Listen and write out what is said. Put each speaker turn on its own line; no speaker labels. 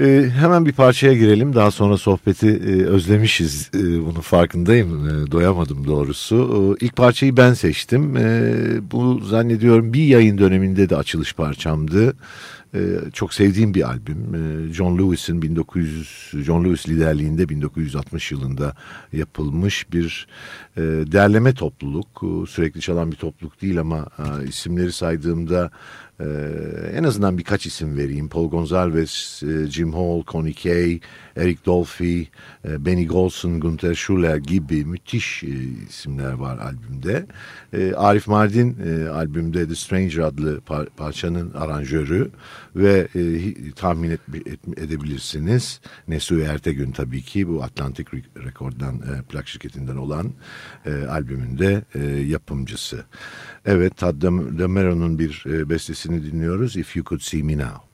Ee, hemen bir parçaya girelim. Daha sonra sohbeti e, özlemişiz. E, bunun farkındayım. E, doyamadım doğrusu. E, ilk parçayı ben seçtim. E, bu zannediyorum bir yayın döneminde de açılış parçamdı. E, çok sevdiğim bir albüm. E, John Lewis'in 1900 John Lewis liderliğinde 1960 yılında yapılmış bir e, derleme topluluk. E, sürekli çalan bir topluluk değil ama e, isimleri saydığımda ee, en azından birkaç isim vereyim. Paul Gonzalez, e, Jim Hall, Connie Kay, Eric Dolphy, e, Benny Golson, Gunther Schuller gibi müthiş e, isimler var albümde. E, Arif Mardin e, albümde The Stranger adlı par parçanın aranjörü ve e, tahmin et, et, edebilirsiniz Nesu Ertegün tabii ki bu Atlantic Record'dan e, plak şirketinden olan e, albümünde e, yapımcısı. Evet Tad Dameron'un bir e, bestesini dinliyoruz If You Could See Me Now.